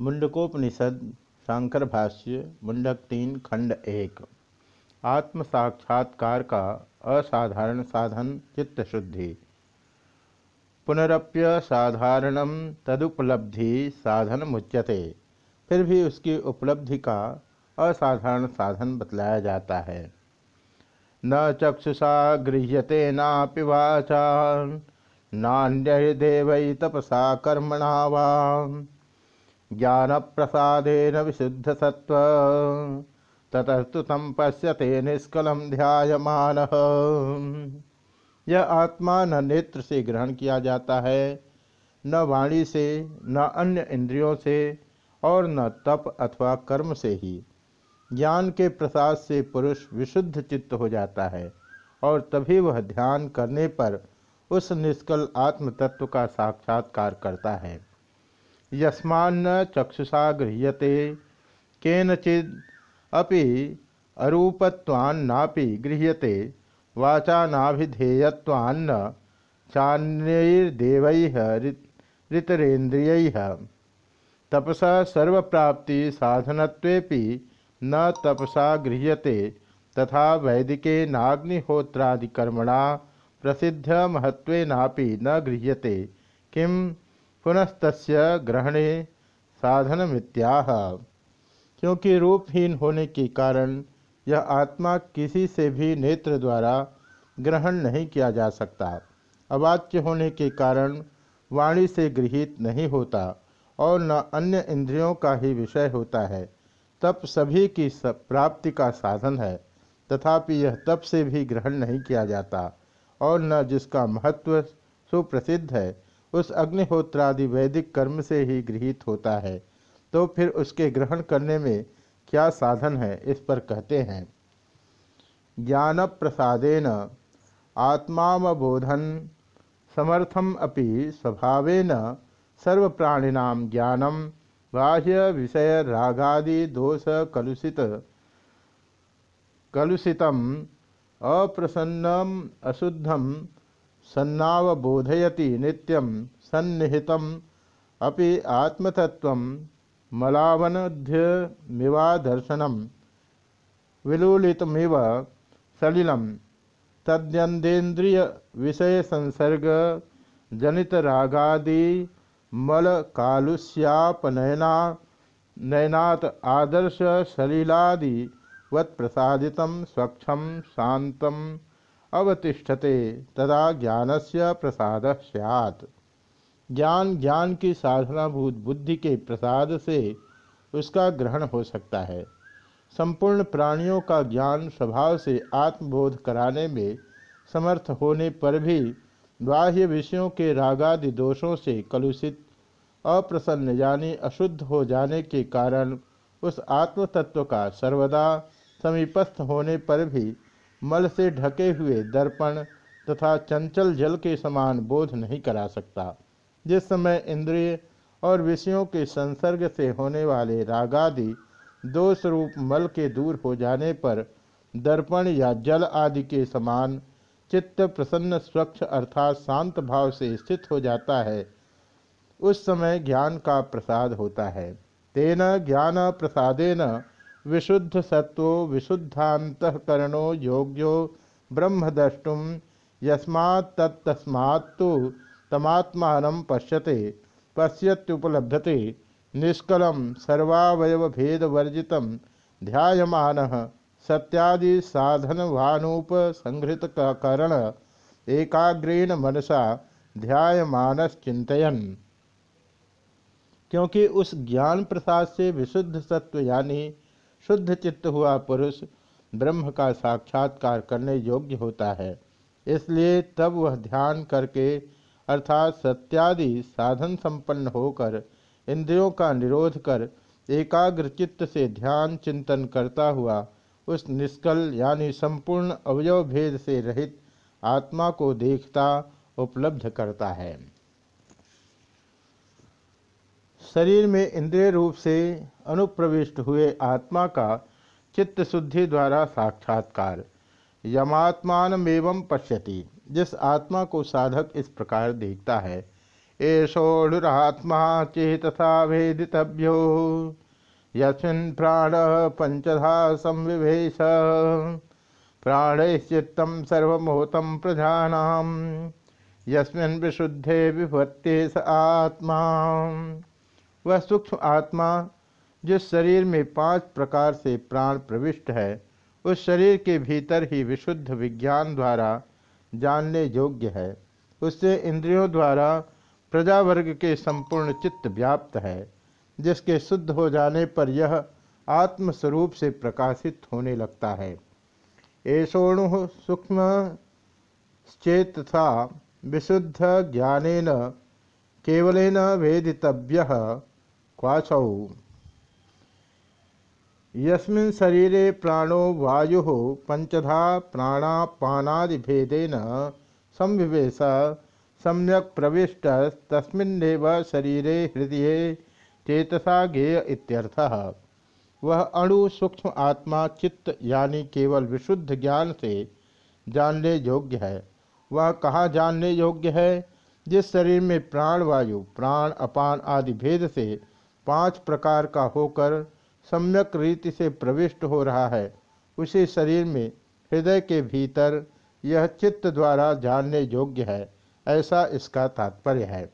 मुंडकोपनिषद, शांकर भाष्य मुंडक तीन खंड एक। आत्म साक्षात्कार का असाधारण साधन चित्त शुद्धि पुनरप्य साधारण तदुपलब्धि साधन मुच्यते। फिर भी उसकी उपलब्धि का असाधारण साधन बतलाया जाता है। न चक्षुषा गृह्यते नापि नान्य नान्यदेव तपसा कर्मणा वा ज्ञान प्रसादेन विशुद्ध सत्व ततस्तु तम पश्यते निष्कलम ध्यायमान। यह आत्मा न नेत्र से ग्रहण किया जाता है, न वाणी से, न अन्य इंद्रियों से, और न तप अथवा कर्म से ही। ज्ञान के प्रसाद से पुरुष विशुद्ध चित्त हो जाता है, और तभी वह ध्यान करने पर उस निष्कल आत्म तत्व का साक्षात्कार करता है। यस्मान्न चक्षुषा गृह्यते। केनचिद अपि अरूपत्वान्नापि गृह्यते। वाचा नाभिधेयत्वान्न चान्यैर्देवैः ऋतरेन्द्रियैः। तपसा सर्वप्राप्ति साधनत्वेपि न तपसा गृह्यते। तथा वैदिके नाग्निहोत्रादिकर्मणा प्रसिद्ध महत्वेनापि न गृह्यते। किम? पुनस्त ग्रहणे साधन मित्याह क्योंकि रूपहीन होने के कारण यह आत्मा किसी से भी नेत्र द्वारा ग्रहण नहीं किया जा सकता। अवाच्य होने के कारण वाणी से गृहित नहीं होता और न अन्य इंद्रियों का ही विषय होता है। तप सभी की प्राप्ति का साधन है। तथापि यह तप से भी ग्रहण नहीं किया जाता और न जिसका महत्व सुप्रसिद्ध है उस अग्निहोत्रादि वैदिक कर्म से ही गृहित होता है। तो फिर उसके ग्रहण करने में क्या साधन है, इस पर कहते हैं। ज्ञान प्रसादेन आत्मावबोधन समर्थम अपि स्वभावेन सर्व प्राणिनाम ज्ञानम बाह्य विषय रागादि दोष कलुषित कलुषितम, अप्रसन्नम, अशुद्धम सन्नावबोधयति नित्यं सन्निहितम् अपि आत्मतत्त्वं मलावनध्यमिवादर्शनं विलुलितमिव सलिलं तद्यन्देन्द्रियविषयसंसर्गजनितरागादिमलकालुष्यापनयना नयनात् आदर्शसलिलादिवत्प्रसादितं स्वच्छं शान्तम् अवतिष्ठते, तदा ज्ञान से प्रसाद सैत् ज्ञान ज्ञान की साधनाभूत बुद्धि के प्रसाद से उसका ग्रहण हो सकता है। संपूर्ण प्राणियों का ज्ञान स्वभाव से आत्मबोध कराने में समर्थ होने पर भी बाह्य विषयों के रागादि दोषों से कलुषित, अप्रसन्न यानी अशुद्ध हो जाने के कारण उस आत्मतत्व का सर्वदा समीपस्थ होने पर भी मल से ढके हुए दर्पण तथा चंचल जल के समान बोध नहीं करा सकता। जिस समय इंद्रिय और विषयों के संसर्ग से होने वाले रागादि दोष रूप मल के दूर हो जाने पर दर्पण या जल आदि के समान चित्त प्रसन्न स्वच्छ अर्थात शांत भाव से स्थित हो जाता है, उस समय ज्ञान का प्रसाद होता है। तेन ज्ञान प्रसादेन विशुद्ध सत्व विशुद्धांतकरणो योग्यो ब्रह्मद्रष्टुम यस्मात्तस्मात्तु तमात्मा पश्यते पश्यत्युपलभ्यते निष्कलम सर्वावयवभेदवर्जित, ध्यायमान सत्यादि साधनवानुपसंहृत करण एकाग्रेण मनसा ध्यायमानश्चिंतन क्योंकि उस ज्ञान प्रसाद से विशुद्ध सत्व यानी शुद्ध चित्त हुआ पुरुष ब्रह्म का साक्षात्कार करने योग्य होता है। इसलिए तब वह ध्यान करके अर्थात सत्यादि साधन संपन्न होकर इंद्रियों का निरोध कर एकाग्र चित्त से ध्यान चिंतन करता हुआ उस निष्कल यानी संपूर्ण अवयव भेद से रहित आत्मा को देखता, उपलब्ध करता है। शरीर में इंद्रिय रूप से अनुप्रविष्ट हुए आत्मा का चित्त शुद्धि द्वारा साक्षात्कार यमात्मान एवं पश्यति। जिस आत्मा को साधक इस प्रकार देखता है, एषोढ़ुरात्मा चेतसा वेदितव्यो यस्मिन् प्राण पंचधा संविवेश प्राणश्चित्तं सर्वमोहतं प्रजानां यस्मिन् विशुद्धे विभत्ते स आत्मा। वह सूक्ष्म आत्मा, जिस शरीर में पाँच प्रकार से प्राण प्रविष्ट है, उस शरीर के भीतर ही विशुद्ध विज्ञान द्वारा जानने योग्य है। उससे इंद्रियों द्वारा प्रजावर्ग के संपूर्ण चित्त व्याप्त है, जिसके शुद्ध हो जाने पर यह आत्मस्वरूप से प्रकाशित होने लगता है। ऐसोणु सूक्ष्म चेतसा विशुद्ध ज्ञानेन केवलेन वेदितव्य क्वाचौ। यस्मिन् शरीरे प्राणो वायु पंचधा प्राणापानादिभेदेन संविवेश, सम्यक प्रविष्ट तस्मिन्नेव शरीरे हृदय चेतसा गेय इत्यर्थः। वह अणु सूक्ष्म आत्मा चित्त यानी केवल विशुद्ध ज्ञान से जानने योग्य है। वह कहाँ जानने योग्य है? जिस शरीर में प्राण वायु प्राण, अपान आदि भेद से पाँच प्रकार का होकर सम्यक रीति से प्रविष्ट हो रहा है। उसी शरीर में, हृदय के भीतर यह चित्त द्वारा जानने योग्य है, ऐसा इसका तात्पर्य है।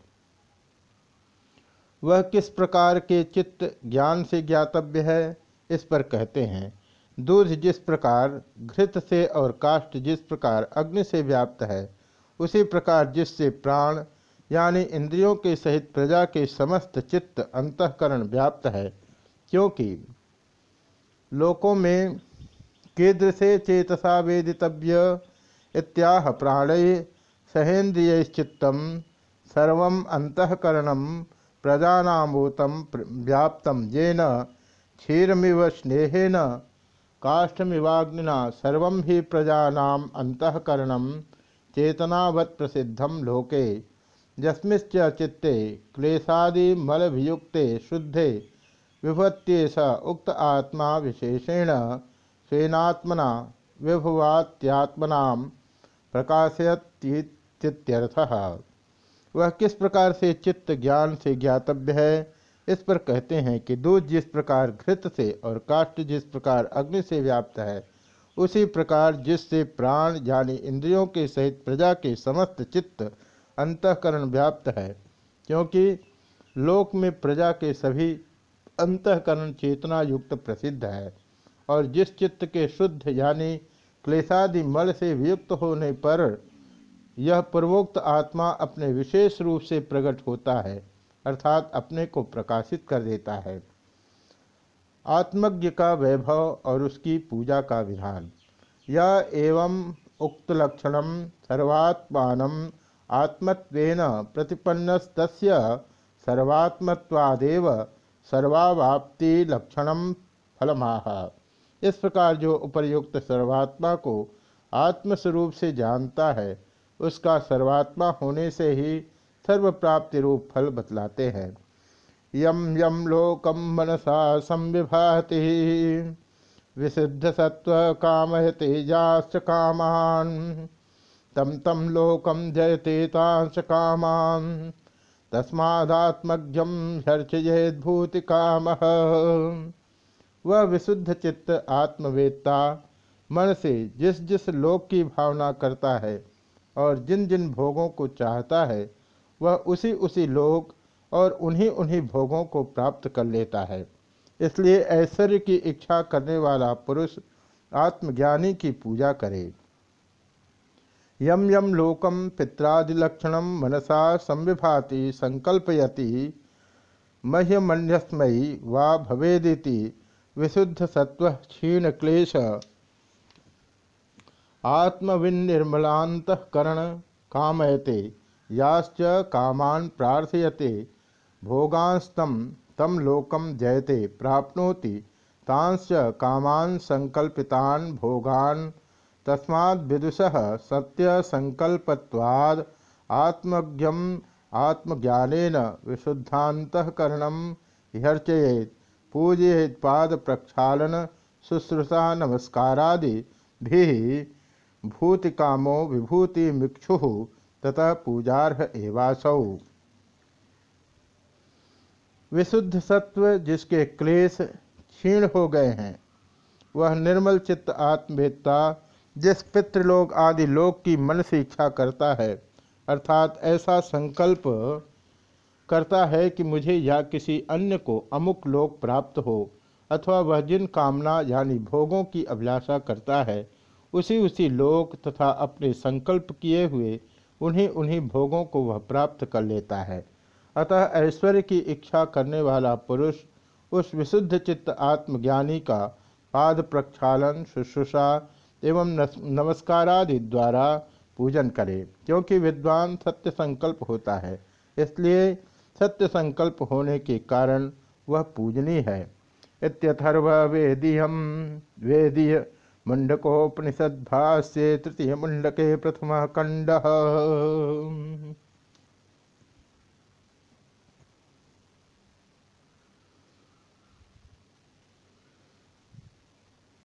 वह किस प्रकार के चित्त ज्ञान से ज्ञातव्य है, इस पर कहते हैं, दूध जिस प्रकार, घृत से और काष्ठ जिस प्रकार अग्नि से व्याप्त है, उसी प्रकार जिससे प्राण यानी इंद्रियों के सहित प्रजा के समस्त चित्त अंतकरण व्याप्त है, क्योंकि लोकों में केद्र से चेतसा वेदितव्य इत्याह प्राणय सहेन्द्रियश्चित्त सर्व अंतकरण प्रजानामूत व्याप्त येन क्षीरमिव स्नेहेन, काष्ठमिवाग्निना सर्व ही प्रजानाम अंतकरण चेतनावत् लोके। यस्मिश्च चित्ते क्लेशादिमलभियुक्ते शुद्धे विभत्ये स उक्त आत्मा विशेषेण स्वेनात्मना विभुवात्यात्मना प्रकाशयतीत्यर्थ। वह किस प्रकार से चित्त ज्ञान से ज्ञातव्य है? इस पर कहते हैं कि दूध जिस प्रकार घृत से और काष्ठ जिस प्रकार अग्नि से व्याप्त है, उसी प्रकार जिससे प्राण यानी इंद्रियों के सहित प्रजा के समस्त चित्त अंतकरण व्याप्त है, क्योंकि लोक में प्रजा के सभी अंतकरण चेतना युक्त प्रसिद्ध है, और जिस चित्त के शुद्ध यानी क्लेशादि मल से वियुक्त होने पर यह पूर्वोक्त आत्मा अपने विशेष रूप से प्रकट होता है, अर्थात अपने को प्रकाशित कर देता है। आत्मज्ञ का वैभव और उसकी पूजा का विधान। यह एवं उक्त लक्षण सर्वात्मान आत्मत्वेन प्रतिपन्नस्त सर्वात्मत्वादेव सर्वावाप्ति लक्षण फलमाह। इस प्रकार जो उपर्युक्त सर्वात्मा को आत्मस्वरूप से जानता है, उसका सर्वात्मा होने से ही सर्व प्राप्ति रूप फल बतलाते हैं। यम यम लोकम मनसा संविभाति। विशुद्ध सत्व कामयते जाश्च कामान। तम तम लोकम जयते तांश कामान तस्मात्मज्ञम हर्षयेद भूति काम। वह विशुद्ध चित्त आत्मवेत्ता, मन से जिस जिस लोक की भावना करता है और जिन जिन भोगों को चाहता है, वह उसी उसी लोक और उन्हीं उन्हीं भोगों को प्राप्त कर लेता है। इसलिए ऐश्वर्य की इच्छा करने वाला पुरुष आत्मज्ञानी की पूजा करे। यम यम लोकम पित्रादिलक्षण मनसा संविभाति संकल्पयति। मह्यमन्यस्मयी वा भवेदिति। विशुद्ध सत्व क्षीण क्लेश। आत्मविनिर्मलांतकरण कामयते। याश्च कामान प्रार्थयते। भोगास्तम तम लोकम जयते। प्राप्नोति। तांश्च कामान संकल्पितान भोगान तस्माद् विदुषः सत्य संकल्पत्वाद आत्मज्ञम आत्मज्ञानेन विशुद्धांतकरणम ह्यर्चयेत पूजयेत पाद प्रक्षालन शुश्रूषा, नमस्कारादि, भी भूति कामो विभूति मिक्षु तथा पूजारह एवासौ। विशुद्ध सत्व जिसके क्लेश क्षीण हो गए हैं, वह निर्मल चित्त आत्मवेदता जिस पितृलोक आदि लोक की मन से इच्छा करता है, अर्थात ऐसा संकल्प करता है कि मुझे या किसी अन्य को अमुक लोक प्राप्त हो, अथवा वह जिन कामना यानी भोगों की अभिलाषा करता है, उसी उसी लोक तथा अपने संकल्प किए हुए उन्हीं उन्हीं भोगों को वह प्राप्त कर लेता है। अतः ऐश्वर्य की इच्छा करने वाला पुरुष उस विशुद्ध चित्त आत्मज्ञानी का पाद प्रक्षालन, शुश्रूषा एवं नमस्कारादि द्वारा पूजन करे, क्योंकि विद्वान सत्य संकल्प होता है। इसलिए सत्य संकल्प होने के कारण वह पूजनीय है। इत्यथर्व वेदीयम वेदीय मुंडकोपनिषद भाष्ये तृतीय मुंडके प्रथम खंड